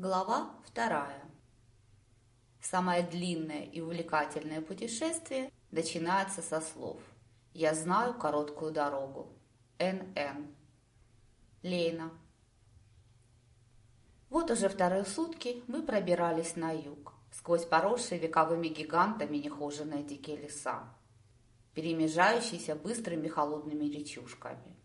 Глава вторая. Самое длинное и увлекательное путешествие начинается со слов «Я знаю короткую дорогу». Н.Н. Лейна. Вот уже вторые сутки мы пробирались на юг, сквозь поросшие вековыми гигантами нехоженные дикие леса, перемежающиеся быстрыми холодными речушками.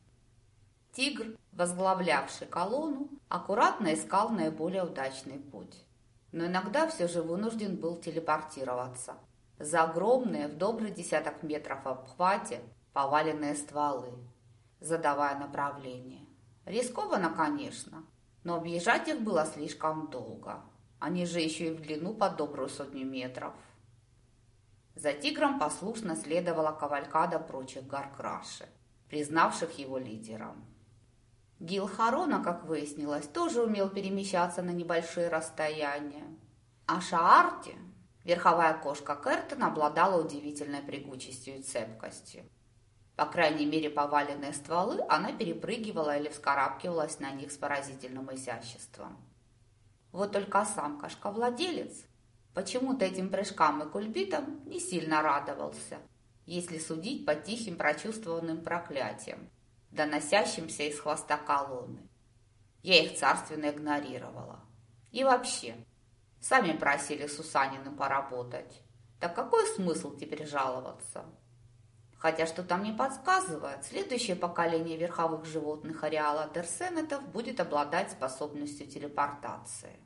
Тигр, возглавлявший колонну, аккуратно искал наиболее удачный путь. Но иногда все же вынужден был телепортироваться. За огромные в добрый десяток метров обхвате поваленные стволы, задавая направление. Рискованно, конечно, но объезжать их было слишком долго. Они же еще и в длину по добрую сотню метров. За тигром послушно следовала кавалькада прочих горкраши, признавших его лидером. Гил Харона, как выяснилось, тоже умел перемещаться на небольшие расстояния. А Шаарти, верховая кошка Кертона, обладала удивительной прыгучестью и цепкостью. По крайней мере, поваленные стволы она перепрыгивала или вскарабкивалась на них с поразительным изяществом. Вот только сам кошковладелец почему-то этим прыжкам и кульбитам не сильно радовался, если судить по тихим прочувствованным проклятиям, доносящимся из хвоста колонны. Я их царственно игнорировала. И вообще, сами просили Сусанину поработать. Так какой смысл теперь жаловаться? Хотя что-то мне подсказывает, следующее поколение верховых животных ареала Дерсенетов будет обладать способностью телепортации.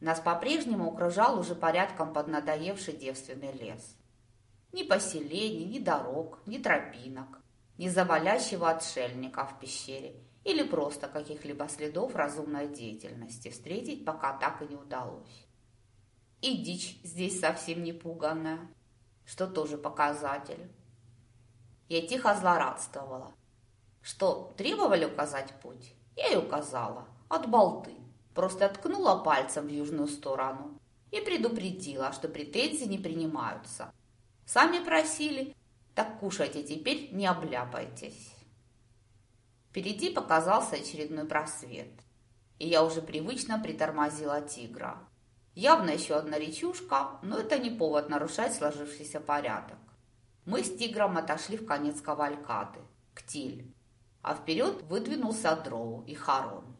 Нас по-прежнему окружал уже порядком поднадоевший девственный лес. Ни поселений, ни дорог, ни тропинок не завалящего отшельника в пещере или просто каких-либо следов разумной деятельности встретить пока так и не удалось. И дичь здесь совсем не пуганная, что тоже показатель. Я тихо злорадствовала. Что, требовали указать путь? Я и указала. От болты. Просто ткнула пальцем в южную сторону и предупредила, что претензии не принимаются. Сами просили, так кушайте теперь, не обляпайтесь. Впереди показался очередной просвет, и я уже привычно притормозила тигра. Явно еще одна речушка, но это не повод нарушать сложившийся порядок. Мы с тигром отошли в конец кавалькады, к Тиль, а вперед выдвинулся Дроу и Харон.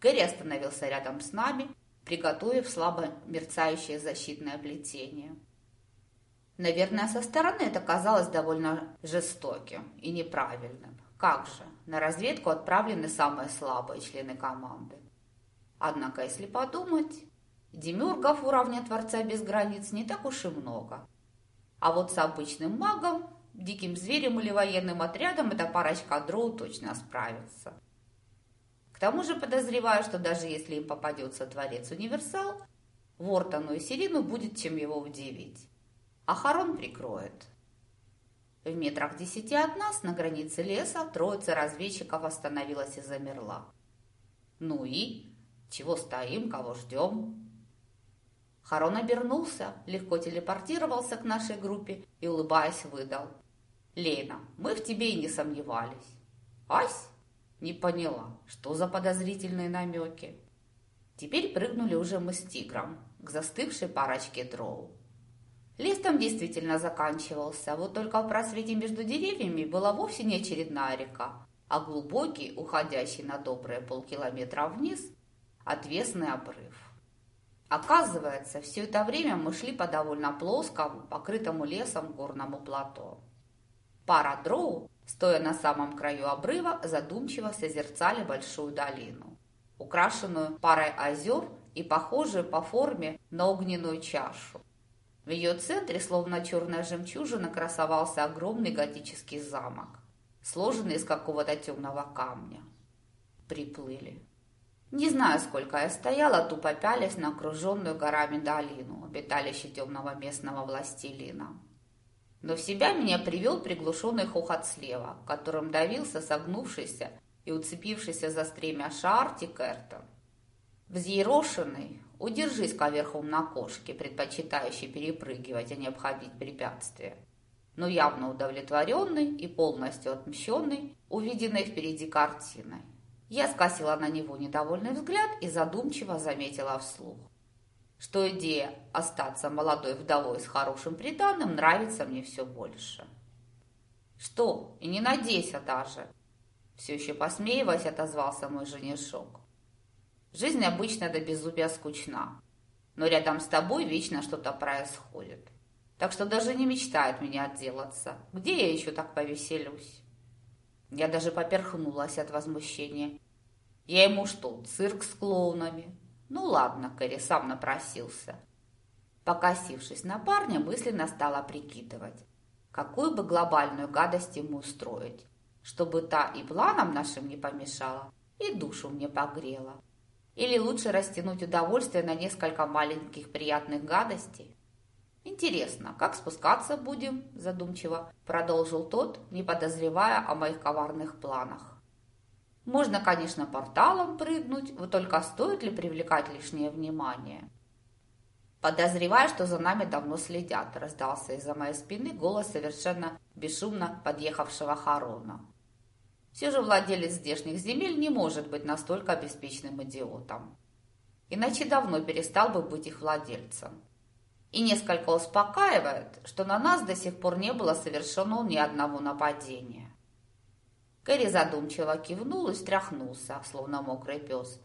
Гэри остановился рядом с нами, приготовив слабо мерцающее защитное плетение – Наверное, со стороны это казалось довольно жестоким и неправильным. Как же, на разведку отправлены самые слабые члены команды. Однако, если подумать, демюргов уровня Творца без границ не так уж и много. А вот с обычным магом, диким зверем или военным отрядом эта парочка дроу точно справится. К тому же подозреваю, что даже если им попадется Творец-Универсал, Вортону и Сирину будет чем его удивить а Харон прикроет. В метрах десяти от нас, на границе леса, троица разведчиков остановилась и замерла. «Ну и? Чего стоим, кого ждем?» Харон обернулся, легко телепортировался к нашей группе и, улыбаясь, выдал. «Лена, мы в тебе и не сомневались». «Ась?» Не поняла, что за подозрительные намеки. Теперь прыгнули уже мы с тигром к застывшей парочке дроу. Лес там действительно заканчивался, вот только в просвете между деревьями была вовсе не очередная река, а глубокий, уходящий на добрые полкилометра вниз, отвесный обрыв. Оказывается, все это время мы шли по довольно плоскому, покрытому лесом горному плато. Пара дроу, стоя на самом краю обрыва, задумчиво созерцали большую долину, украшенную парой озер и похожую по форме на огненную чашу. В ее центре, словно черная жемчужина, красовался огромный готический замок, сложенный из какого-то темного камня. Приплыли. Не знаю, сколько я стояла, тупо пялись на окруженную горами долину, обиталище темного местного властелина. Но в себя меня привел приглушенный хохот слева, которым давился согнувшийся и уцепившийся за стремя Шаарти Кертон. Взъерошенный, Удержись коверхом на кошке, предпочитающей перепрыгивать, а не обходить препятствия. Но явно удовлетворенный и полностью отмщенный увиденной впереди картиной. Я скосила на него недовольный взгляд и задумчиво заметила вслух, что идея остаться молодой вдовой с хорошим приданным нравится мне все больше. «Что? И не надейся даже!» Все еще посмеиваясь, отозвался мой женишок. «Жизнь обычно до беззубия скучна, но рядом с тобой вечно что-то происходит. Так что даже не мечтает меня отделаться. Где я еще так повеселюсь?» Я даже поперхнулась от возмущения. Я ему что, цирк с клоунами? Ну ладно, Кэрри сам напросился. Покосившись на парня, мысленно стала прикидывать, какую бы глобальную гадость ему устроить, чтобы та и планам нашим не помешала, и душу мне погрела. Или лучше растянуть удовольствие на несколько маленьких приятных гадостей? «Интересно, как спускаться будем?» – задумчиво продолжил тот, не подозревая о моих коварных планах. «Можно, конечно, порталом прыгнуть, вот только стоит ли привлекать лишнее внимание?» «Подозреваю, что за нами давно следят», – раздался из-за моей спины голос совершенно бесшумно подъехавшего Харона. Все же владелец здешних земель не может быть настолько беспечным идиотом. Иначе давно перестал бы быть их владельцем и несколько успокаивает, что на нас до сих пор не было совершено ни одного нападения. Кэрри задумчиво кивнул и стряхнулся, словно мокрый пес,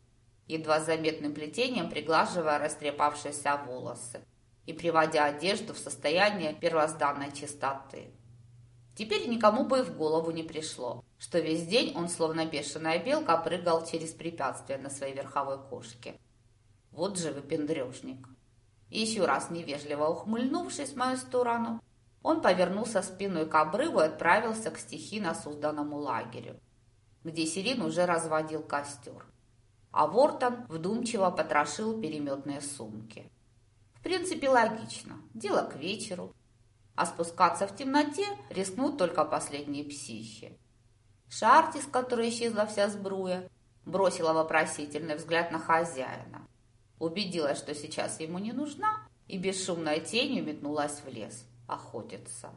едва заметным плетением приглаживая растрепавшиеся волосы и приводя одежду в состояние первозданной чистоты. Теперь никому бы и в голову не пришло, что весь день он, словно бешеная белка, прыгал через препятствия на своей верховой кошке. Вот же выпендрежник. Еще раз невежливо ухмыльнувшись в мою сторону, он повернулся спиной к обрыву и отправился к стихийно созданному лагерю, где Сирин уже разводил костер. А Вортон вдумчиво потрошил переметные сумки. В принципе, логично. Дело к вечеру. А спускаться в темноте рискнут только последние психи. Шарти, с которой исчезла вся сбруя, бросила вопросительный взгляд на хозяина. Убедилась, что сейчас ему не нужна, и бесшумной тенью метнулась в лес охотиться.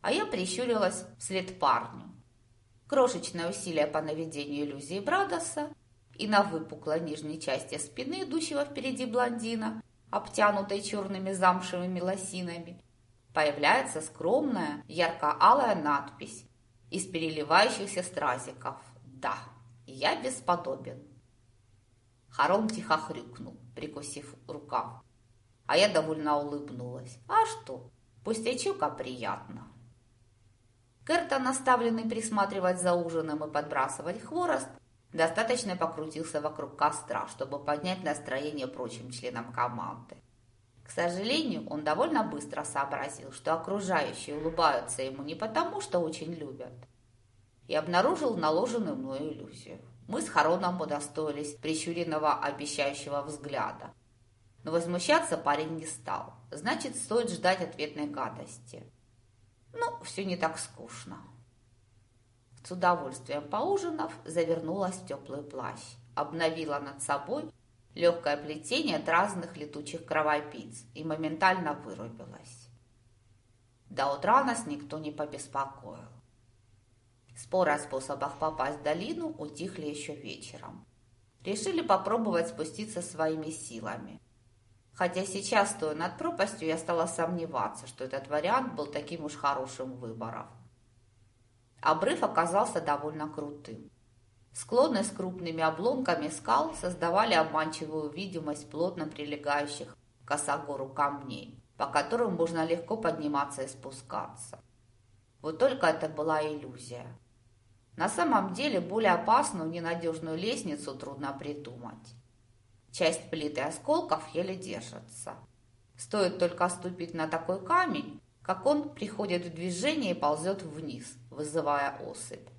А я прищурилась вслед парню. Крошечное усилие по наведению иллюзии Брадоса и на выпуклой нижней части спины идущего впереди блондина, обтянутой черными замшевыми лосинами, появляется скромная ярко-алая надпись из переливающихся стразиков «Да, я бесподобен». Харон тихо хрюкнул, прикусив рукав. А я довольно улыбнулась. А что, пустячок, а приятно. Кертон, наставленный присматривать за ужином и подбрасывать хворост, достаточно покрутился вокруг костра, чтобы поднять настроение прочим членам команды. К сожалению, он довольно быстро сообразил, что окружающие улыбаются ему не потому, что очень любят, и обнаружил наложенную мною иллюзию. Мы с Хароном удостоились прищуренного обещающего взгляда. Но возмущаться парень не стал. Значит, стоит ждать ответной гадости. Ну, все не так скучно. С удовольствием поужинав, завернулась в теплый плащ. Обновила над собой легкое плетение от разных летучих кровопийц и моментально вырубилась. До утра нас никто не побеспокоил. Споры о способах попасть в долину утихли еще вечером. Решили попробовать спуститься своими силами. Хотя сейчас, стоя над пропастью, я стала сомневаться, что этот вариант был таким уж хорошим выбором. Обрыв оказался довольно крутым. Склоны с крупными обломками скал создавали обманчивую видимость плотно прилегающих к косогору камней, по которым можно легко подниматься и спускаться. Вот только это была иллюзия. На самом деле более опасную ненадежную лестницу трудно придумать. Часть плиты осколков еле держится. Стоит только ступить на такой камень, как он приходит в движение и ползет вниз, вызывая осыпь.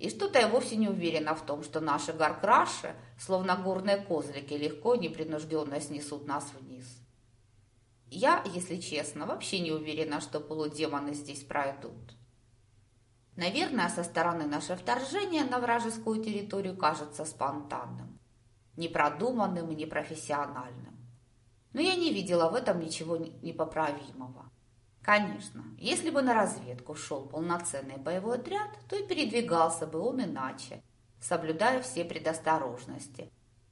И что-то я вовсе не уверена в том, что наши горкраши, словно горные козлики, легко и непринужденно снесут нас вниз. Я, если честно, вообще не уверена, что полудемоны здесь пройдут. Наверное, со стороны наше вторжение на вражескую территорию кажется спонтанным, непродуманным и непрофессиональным. Но я не видела в этом ничего непоправимого. Конечно, если бы на разведку шел полноценный боевой отряд, то и передвигался бы он иначе, соблюдая все предосторожности,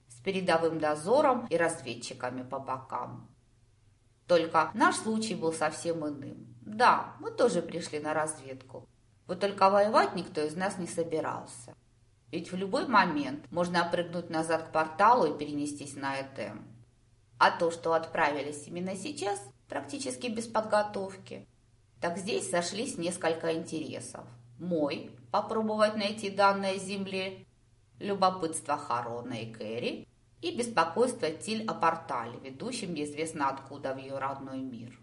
с передовым дозором и разведчиками по бокам. Только наш случай был совсем иным. Да, мы тоже пришли на разведку. Вот только воевать никто из нас не собирался. Ведь в любой момент можно прыгнуть назад к порталу и перенестись на Эдем. А то, что отправились именно сейчас, практически без подготовки, так здесь сошлись несколько интересов. Мой – попробовать найти данные Земле, любопытство Харона и Кэрри и беспокойство Тиль о портале, ведущем неизвестно откуда в ее родной мир.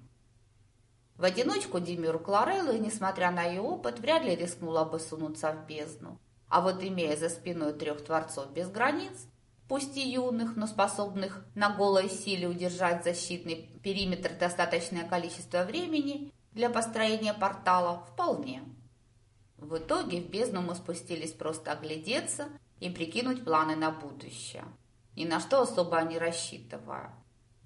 В одиночку Димиру Клареллу, несмотря на ее опыт, вряд ли рискнула бы сунуться в бездну. А вот имея за спиной трех творцов без границ, пусть и юных, но способных на голой силе удержать защитный периметр достаточное количество времени для построения портала, вполне. В итоге в бездну мы спустились просто оглядеться и прикинуть планы на будущее, ни на что особо не рассчитывая.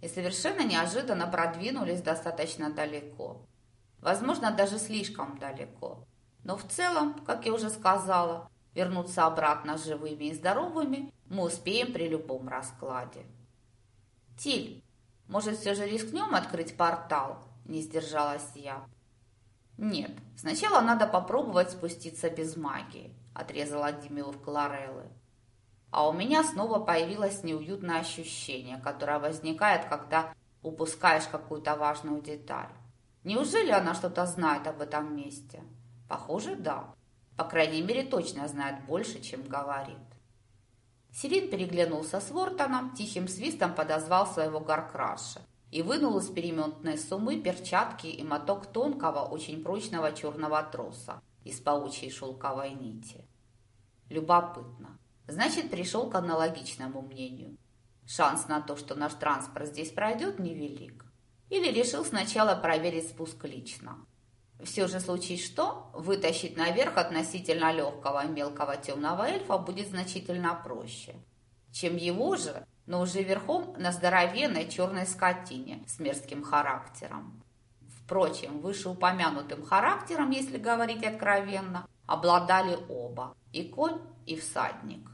И совершенно неожиданно продвинулись достаточно далеко. Возможно, даже слишком далеко. Но в целом, как я уже сказала, Вернуться обратно живыми и здоровыми мы успеем при любом раскладе. Тиль, может, все же рискнем открыть портал? Не сдержалась я. Нет, сначала надо попробовать спуститься без магии, отрезала Демиур Клареллы. А у меня снова появилось неуютное ощущение, которое возникает, когда упускаешь какую-то важную деталь. Неужели она что-то знает об этом месте? Похоже, да. По крайней мере, точно знает больше, чем говорит. Сирин переглянулся с Вортоном, тихим свистом подозвал своего горкраша и вынул из переметной суммы перчатки и моток тонкого, очень прочного черного троса из паучьей шелковой нити. Любопытно. Значит, пришел к аналогичному мнению. Шанс на то, что наш транспорт здесь пройдет, невелик. Или решил сначала проверить спуск лично. Все же случись что, вытащить наверх относительно легкого мелкого темного эльфа будет значительно проще, чем его же, но уже верхом на здоровенной черной скотине с мерзким характером. Впрочем, вышеупомянутым характером, если говорить откровенно, обладали оба – и конь, и всадник.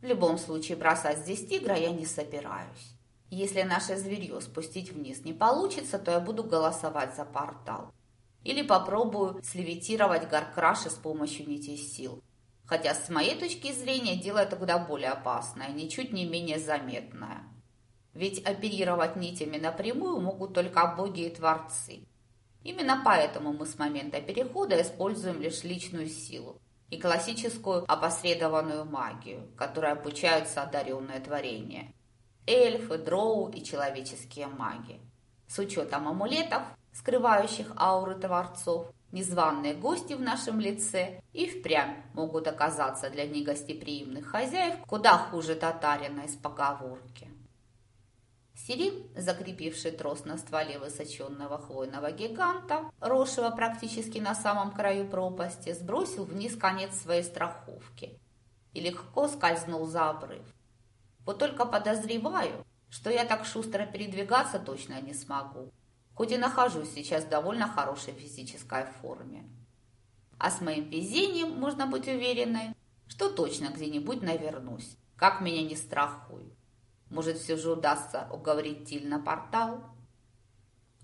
В любом случае бросать здесь тигра я не собираюсь. Если наше зверье спустить вниз не получится, то я буду голосовать за портал. Или попробую слевитировать Гаркраши с помощью нитей сил. Хотя с моей точки зрения дело это куда более опасное, ничуть не менее заметное. Ведь оперировать нитями напрямую могут только боги и творцы. Именно поэтому мы с момента перехода используем лишь личную силу и классическую опосредованную магию, которой обучаются одаренные творения. Эльфы, дроу и человеческие маги. С учетом амулетов скрывающих ауры творцов, незваные гости в нашем лице и впрямь могут оказаться для негостеприимных хозяев куда хуже татарина из поговорки. Сирин, закрепивший трос на стволе высоченного хвойного гиганта, росшего практически на самом краю пропасти, сбросил вниз конец своей страховки и легко скользнул за обрыв. Вот только подозреваю, что я так шустро передвигаться точно не смогу, хоть и нахожусь сейчас в довольно хорошей физической форме. А с моим везением можно быть уверенной, что точно где-нибудь навернусь, как меня не страхуй. Может, все же удастся уговорить Тиль на портал?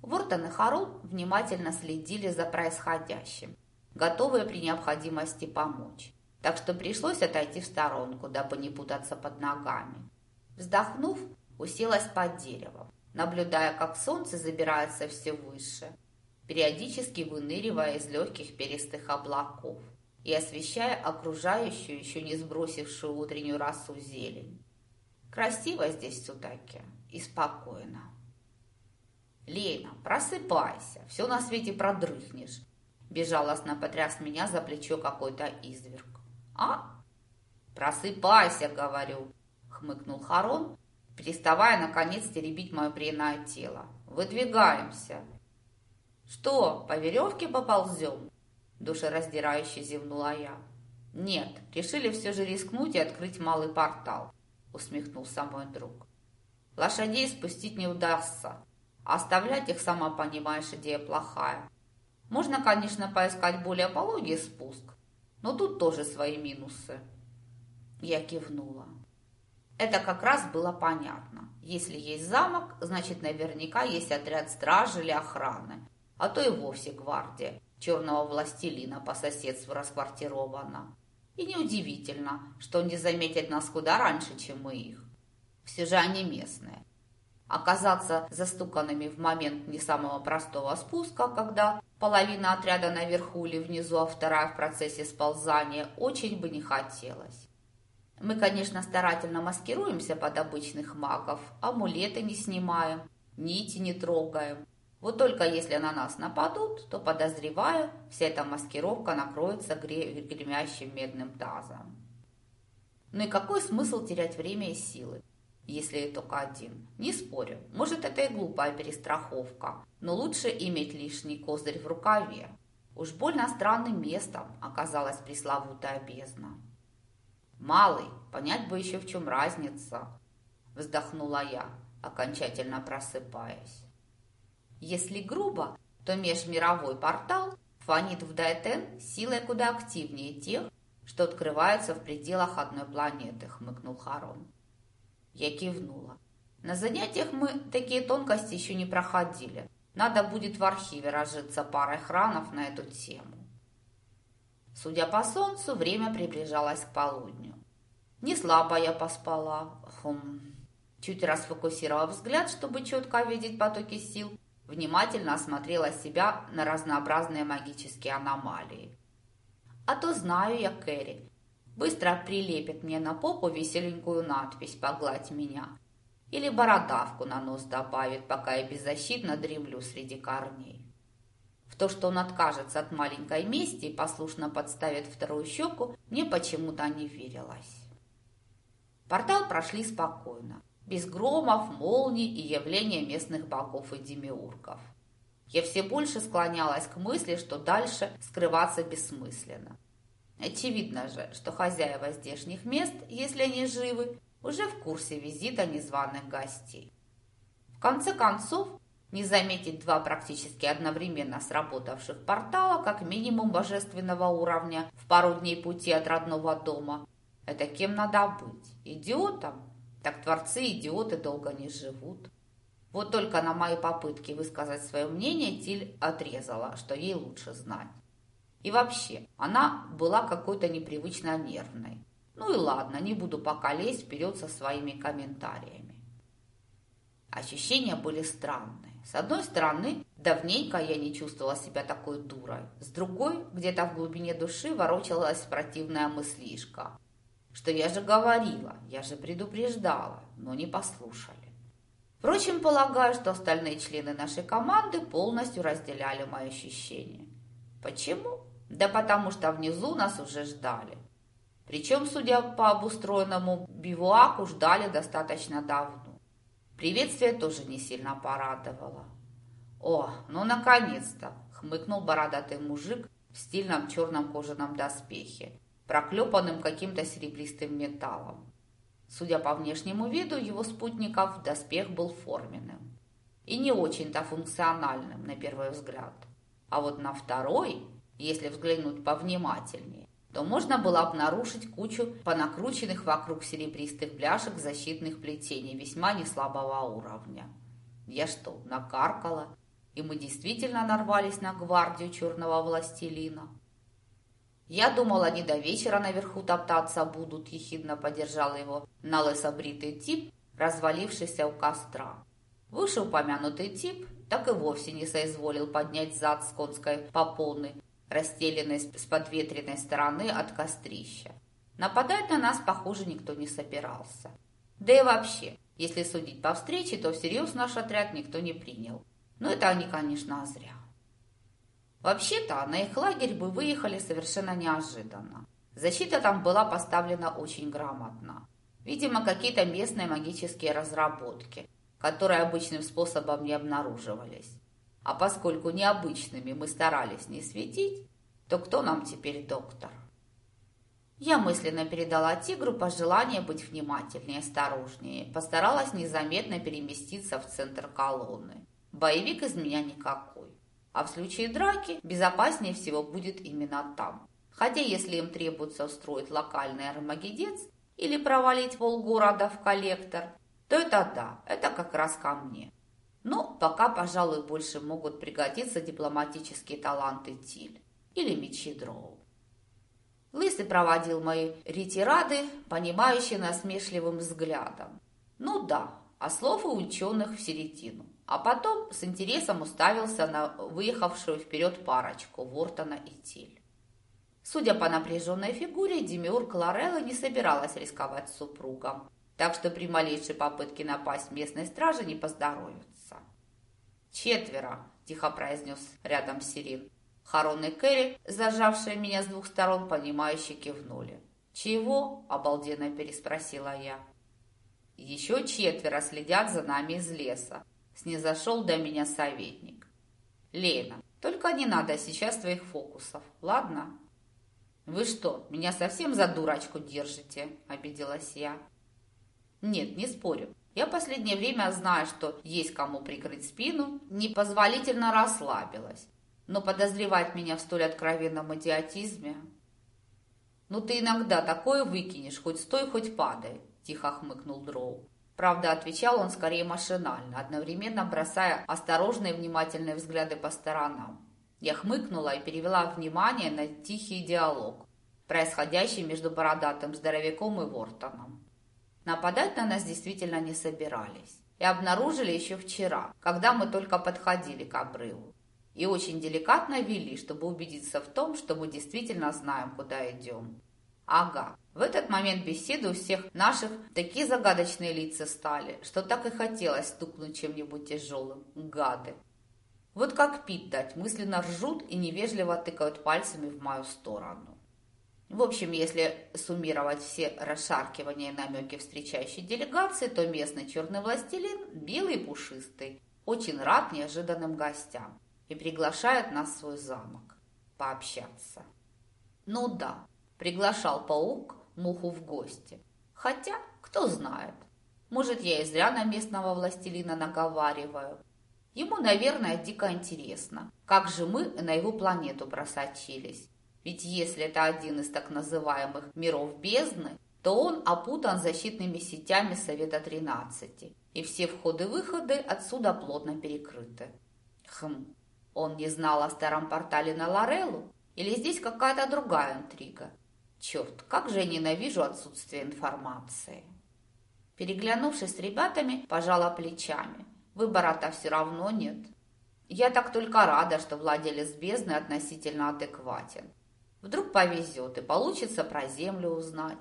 Вортон и Харон внимательно следили за происходящим, готовые при необходимости помочь. Так что пришлось отойти в сторонку, дабы не путаться под ногами. Вздохнув, уселась под деревом наблюдая, как солнце забирается все выше, периодически выныривая из легких перистых облаков и освещая окружающую, еще не сбросившую утреннюю расу зелень. Красиво здесь все-таки и спокойно. «Лена, просыпайся, все на свете продрыхнешь», безжалостно потряс меня за плечо какой-то изверг. «А? Просыпайся, говорю», хмыкнул Харон, переставая, наконец, теребить мое бренное тело. «Выдвигаемся!» «Что, по веревке поползем?» Душераздирающе зевнула я. «Нет, решили все же рискнуть и открыть малый портал», усмехнулся мой друг. «Лошадей спустить не удастся. Оставлять их, сама понимаешь, идея плохая. Можно, конечно, поискать более пологий спуск, но тут тоже свои минусы». Я кивнула. Это как раз было понятно. Если есть замок, значит наверняка есть отряд стражи или охраны, а то и вовсе гвардия черного властелина по соседству расквартирована. И неудивительно, что он не заметит нас куда раньше, чем мы их. Все же они местные. Оказаться застуканными в момент не самого простого спуска, когда половина отряда наверху или внизу, а вторая в процессе сползания, очень бы не хотелось. Мы, конечно, старательно маскируемся под обычных магов, амулеты не снимаем, нити не трогаем. Вот только если на нас нападут, то, подозреваю, вся эта маскировка накроется гремящим медным тазом. Ну и какой смысл терять время и силы, если только один? Не спорю, может это и глупая перестраховка, но лучше иметь лишний козырь в рукаве. Уж больно странным местом оказалась пресловутая бездна. «Малый, понять бы еще в чем разница», – вздохнула я, окончательно просыпаясь. Если грубо, то межмировой портал фонит в Дайтен силой куда активнее тех, что открываются в пределах одной планеты, хмыкнул Харон. Я кивнула. На занятиях мы такие тонкости еще не проходили. Надо будет в архиве разжиться парой хранов на эту тему. Судя по солнцу, время приближалось к полудню. Не слабо я поспала. Хм. Чуть расфокусировав взгляд, чтобы четко видеть потоки сил, внимательно осмотрела себя на разнообразные магические аномалии. А то знаю я Кэрри. Быстро прилепит мне на попу веселенькую надпись «Погладь меня». Или бородавку на нос добавит, пока я беззащитно дремлю среди корней. То, что он откажется от маленькой мести и послушно подставит вторую щеку, мне почему-то не верилось. Портал прошли спокойно, без громов, молний и явления местных богов и демиургов. Я все больше склонялась к мысли, что дальше скрываться бессмысленно. Очевидно же, что хозяева здешних мест, если они живы, уже в курсе визита незваных гостей. В конце концов, не заметить два практически одновременно сработавших портала, как минимум божественного уровня, в пару дней пути от родного дома, это кем надо быть? Идиотом? Так творцы идиоты долго не живут. Вот только на мои попытки высказать свое мнение Тиль отрезала, что ей лучше знать. И вообще, она была какой-то непривычно нервной. Ну и ладно, не буду пока лезть вперед со своими комментариями. Ощущения были странные. С одной стороны, давненько я не чувствовала себя такой дурой. С другой, где-то в глубине души ворочалась противная мыслишка – что я же говорила, я же предупреждала, но не послушали. Впрочем, полагаю, что остальные члены нашей команды полностью разделяли мои ощущения. Почему? Да потому что внизу нас уже ждали. Причем, судя по обустроенному бивуаку, ждали достаточно давно. Приветствие тоже не сильно порадовало. «О, ну наконец-то!» — хмыкнул бородатый мужик в стильном черном кожаном доспехе проклепанным каким-то серебристым металлом. Судя по внешнему виду его спутников, доспех был форменным и не очень-то функциональным на первый взгляд. А вот на второй, если взглянуть повнимательнее, то можно было обнаружить кучу понакрученных вокруг серебристых бляшек защитных плетений весьма неслабого уровня. Я что, накаркала? И мы действительно нарвались на гвардию черного властелина? Я думал, они до вечера наверху топтаться будут, ехидно поддержал его на лысобритый тип, развалившийся у костра. Вышеупомянутый тип так и вовсе не соизволил поднять зад с конской по расстеленной с подветренной стороны от кострища. Нападать на нас, похоже, никто не собирался. Да и вообще, если судить по встрече, то всерьез наш отряд никто не принял. Но это они, конечно, зря. Вообще-то на их лагерь бы выехали совершенно неожиданно. Защита там была поставлена очень грамотно. Видимо, какие-то местные магические разработки, которые обычным способом не обнаруживались. А поскольку необычными мы старались не светить, то кто нам теперь доктор? Я мысленно передала тигру пожелание быть внимательнее, осторожнее, постаралась незаметно переместиться в центр колонны. Боевик из меня никакой. А в случае драки безопаснее всего будет именно там. Хотя если им требуется устроить локальный армагедец, или провалить полгорода в коллектор, то это да, это как раз ко мне. Но пока, пожалуй, больше могут пригодиться дипломатические таланты Тиль или мечи Дроу. Лысый проводил мои ретирады, понимающие насмешливым взглядом. Ну да, а слов у ученых в середину. А потом с интересом уставился на выехавшую вперед парочку Вортона и Тиль. Судя по напряженной фигуре, Демиург Лорелла не собиралась рисковать с супругом, так что при малейшей попытке напасть местной стражи не поздоровится. «Четверо», – тихо произнес рядом Сирин. Харон и Кэрри, зажавшие меня с двух сторон, понимающе кивнули. «Чего?» – обалденно переспросила я. «Еще четверо следят за нами из леса», – снизошел до меня советник. «Лена, только не надо сейчас твоих фокусов, ладно?» «Вы что, меня совсем за дурочку держите?» – обиделась я. «Нет, не спорю. Я последнее время знаю, что есть кому прикрыть спину, непозволительно расслабилась. Но подозревать меня в столь откровенном идиотизме... «Ну ты иногда такое выкинешь, хоть стой, хоть падай», – тихо хмыкнул Дроу. Правда, отвечал он скорее машинально, одновременно бросая осторожные внимательные взгляды по сторонам. Я хмыкнула и перевела внимание на тихий диалог, происходящий между бородатым здоровяком и Вортоном. Нападать на нас действительно не собирались. И обнаружили еще вчера, когда мы только подходили к обрыву. И очень деликатно вели, чтобы убедиться в том, что мы действительно знаем, куда идем. Ага, в этот момент беседы у всех наших такие загадочные лица стали, что так и хотелось стукнуть чем-нибудь тяжелым. Гады. Вот как пить дать, мысленно ржут и невежливо тыкают пальцами в мою сторону. В общем, если суммировать все расшаркивания и намеки встречающей делегации, то местный черный властелин, белый и пушистый, очень рад неожиданным гостям и приглашает нас в свой замок пообщаться. Ну да, приглашал паук муху в гости. Хотя, кто знает, может, я и зря на местного властелина наговариваю, Ему, наверное, дико интересно, как же мы на его планету просочились. Ведь если это один из так называемых миров бездны, то он опутан защитными сетями Совета 13, и все входы-выходы отсюда плотно перекрыты. Хм, он не знал о старом портале на Лореллу? Или здесь какая-то другая интрига? Черт, как же я ненавижу отсутствие информации. Переглянувшись с ребятами, пожала плечами. Выбора-то все равно нет. Я так только рада, что владелец бездны относительно адекватен. Вдруг повезет и получится про землю узнать.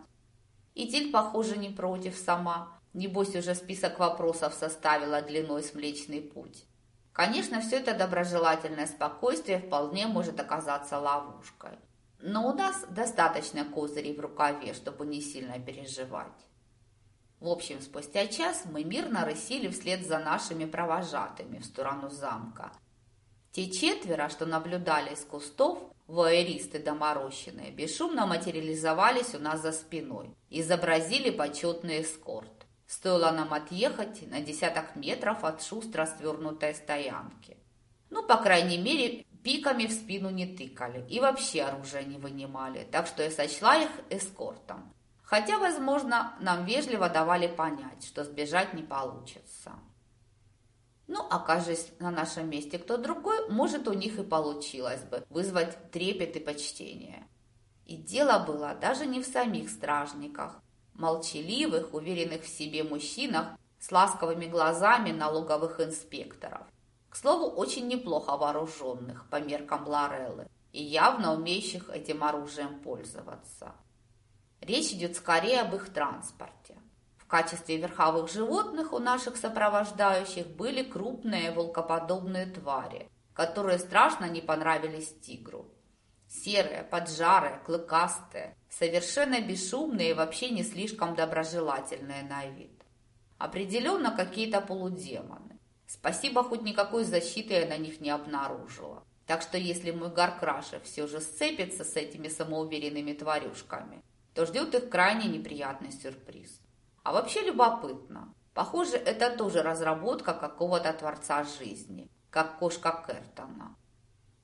И Тиль, похоже, не против сама. Небось, уже список вопросов составила длиной с Млечный Путь. Конечно, все это доброжелательное спокойствие вполне может оказаться ловушкой. Но у нас достаточно козырей в рукаве, чтобы не сильно переживать. В общем, спустя час мы мирно рысили вслед за нашими провожатыми в сторону замка. Те четверо, что наблюдали из кустов, воэристы доморощенные, бесшумно материализовались у нас за спиной, изобразили почетный эскорт. Стоило нам отъехать на десяток метров от шустро свернутой стоянки. Ну, по крайней мере, пиками в спину не тыкали и вообще оружие не вынимали, так что я сочла их эскортом. Хотя, возможно, нам вежливо давали понять, что сбежать не получится. Ну, окажись на нашем месте кто другой, может, у них и получилось бы вызвать трепет и почтение. И дело было даже не в самих стражниках, молчаливых, уверенных в себе мужчинах с ласковыми глазами налоговых инспекторов. К слову, очень неплохо вооруженных по меркам Лореллы и явно умеющих этим оружием пользоваться. Речь идет скорее об их транспорте. Качестве верховых животных у наших сопровождающих были крупные волкоподобные твари, которые страшно не понравились тигру. Серые, поджарые, клыкастые, совершенно бесшумные и вообще не слишком доброжелательные на вид. Определенно какие-то полудемоны. Спасибо, хоть никакой защиты я на них не обнаружила. Так что если мой Гаркрашев все же сцепится с этими самоуверенными тварюшками, то ждет их крайне неприятный сюрприз. А вообще любопытно. Похоже, это тоже разработка какого-то творца жизни, как кошка Кертона.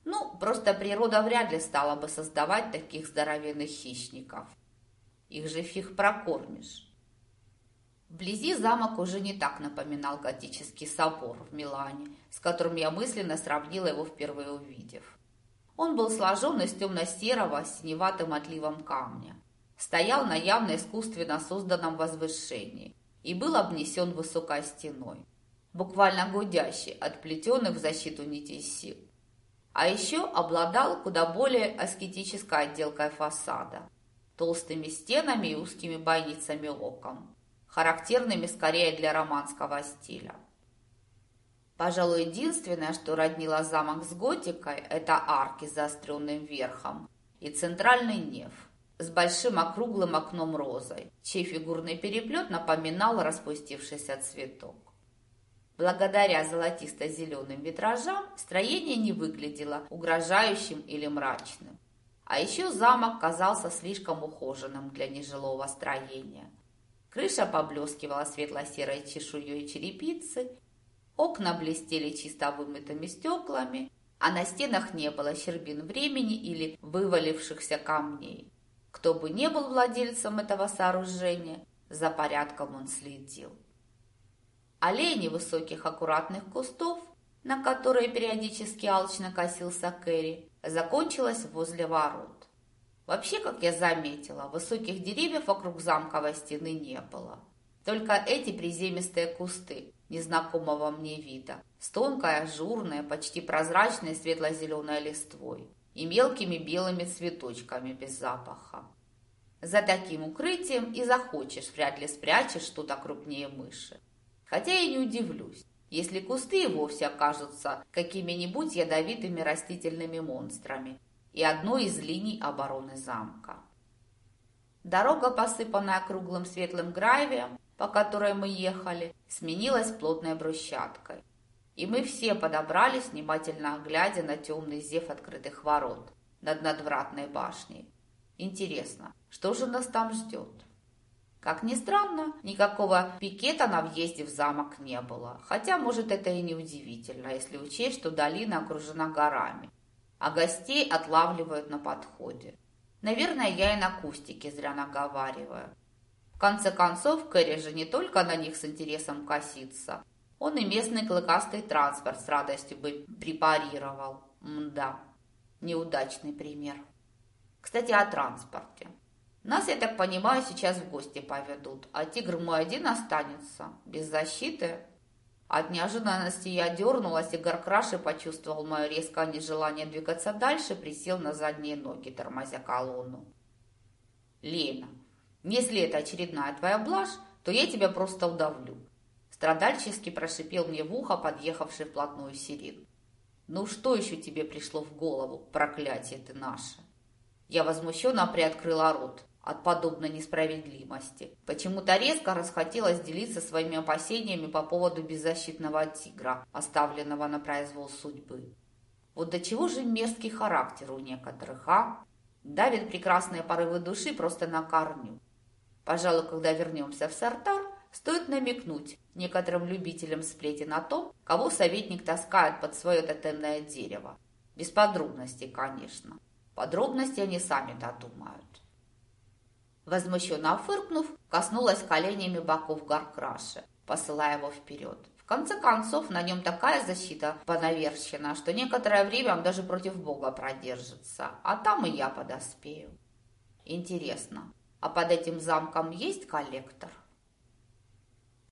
Ну, просто природа вряд ли стала бы создавать таких здоровенных хищников. Их же фиг прокормишь. Вблизи замок уже не так напоминал готический собор в Милане, с которым я мысленно сравнила его впервые увидев. Он был сложен из темно-серого синеватым отливом камня, стоял на явно искусственно созданном возвышении и был обнесен высокой стеной, буквально гудящей от плетеных в защиту нитей сил. А еще обладал куда более аскетической отделкой фасада, толстыми стенами и узкими бойницами окон, характерными скорее для романского стиля. Пожалуй, единственное, что роднило замок с готикой, это арки с заостренным верхом и центральный неф с большим округлым окном розой, чей фигурный переплет напоминал распустившийся цветок. Благодаря золотисто-зеленым витражам строение не выглядело угрожающим или мрачным. А еще замок казался слишком ухоженным для нежилого строения. Крыша поблескивала светло-серой чешуей черепицы, окна блестели чисто вымытыми стеклами, а на стенах не было щербин времени или вывалившихся камней. Кто бы не был владельцем этого сооружения, за порядком он следил. Аллея невысоких аккуратных кустов, на которые периодически алчно косился Кэрри, закончилась возле ворот. Вообще, как я заметила, высоких деревьев вокруг замковой стены не было. Только эти приземистые кусты незнакомого мне вида, с тонкой, ажурной, почти прозрачной светло-зеленой листвой и мелкими белыми цветочками без запаха. За таким укрытием и захочешь, вряд ли спрячешь что-то крупнее мыши. Хотя я не удивлюсь, если кусты и вовсе окажутся какими-нибудь ядовитыми растительными монстрами и одной из линий обороны замка. Дорога, посыпанная круглым светлым гравием, по которой мы ехали, сменилась плотной брусчаткой. И мы все подобрались, внимательно глядя на темный зев открытых ворот над надвратной башней. Интересно, что же нас там ждет? Как ни странно, никакого пикета на въезде в замок не было. Хотя, может, это и не удивительно, если учесть, что долина окружена горами, а гостей отлавливают на подходе. Наверное, я и на кустике зря наговариваю. В конце концов, Кэрри же не только на них с интересом косится. Он и местный клыкастый транспорт с радостью бы препарировал. Мда, неудачный пример. Кстати, о транспорте. Нас, я так понимаю, сейчас в гости поведут, а тигр мой один останется, без защиты. От неожиданности я дернулась, и Гаркраши почувствовал мое резкое нежелание двигаться дальше, присел на задние ноги, тормозя колонну. «Лена, если это очередная твоя блажь, то я тебя просто удавлю», страдальчески прошипел мне в ухо подъехавший вплотную Сирин. «Ну что еще тебе пришло в голову, проклятие ты наше?» Я возмущенно приоткрыла рот от подобной несправедливости. Почему-то резко расхотелось делиться своими опасениями по поводу беззащитного тигра, оставленного на произвол судьбы. Вот до чего же мерзкий характер у некоторых, а? Давит прекрасные порывы души просто на корню. Пожалуй, когда вернемся в Сартар, стоит намекнуть некоторым любителям сплетен о том, кого советник таскает под свое тотемное дерево. Без подробностей, конечно. Подробности они сами додумают. Возмущенно фыркнув, коснулась коленями боков Гаркраши, посылая его вперед. В конце концов, на нем такая защита понаверщена, что некоторое время он даже против Бога продержится, а там и я подоспею. Интересно, а под этим замком есть коллектор?